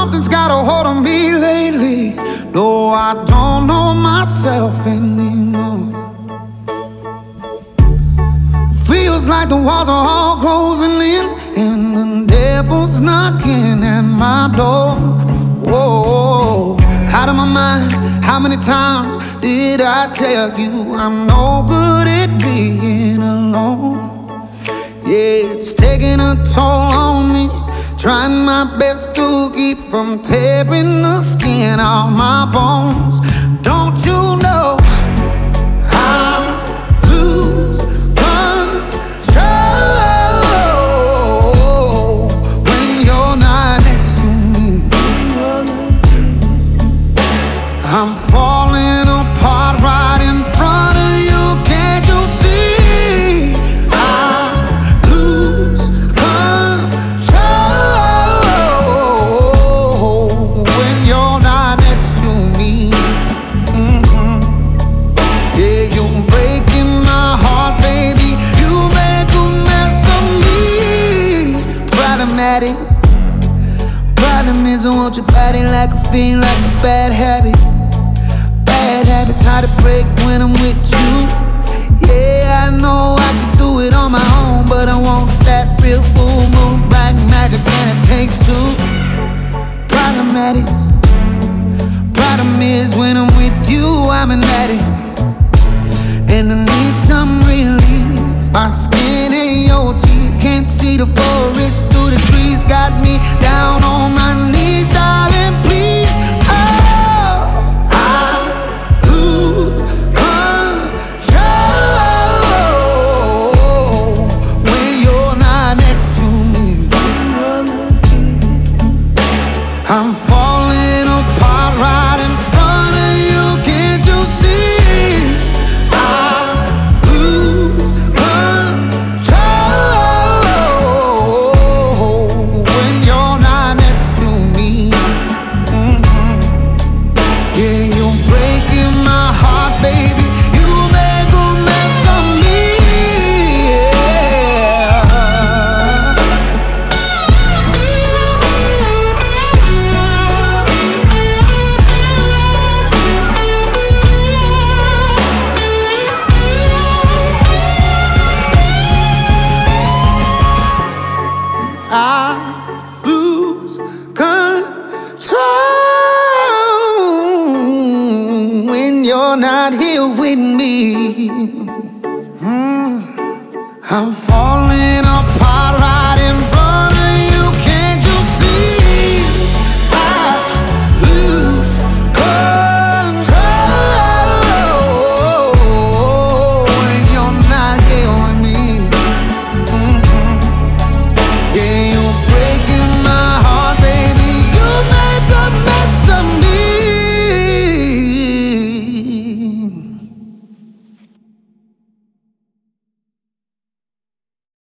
Something's got a hold on me lately. No, I don't know myself anymore. Feels like the walls are all closing in, and the devil's knocking at my door. Whoa, out of my mind. How many times did I tell you I'm no good at being alone? Yeah, it's taking a toll. Trying my best to keep from tearing the skin off my bones. Don't you know I lose Problematic. Problem is, I want your body like a fiend, like a bad habit. Bad habits hard to break when I'm with you. Yeah, I know I can do it on my own, but I want that real full moon, black magic, and it takes two. Problematic. Problem is, when I'm with you, I'm an addict, and I need some relief. My skin ain't your teeth, can't see the forest through the trees. Got me down on my knees, darling, please. Oh, I lose control when you're not next to me. I'm falling Mm. I'm falling apart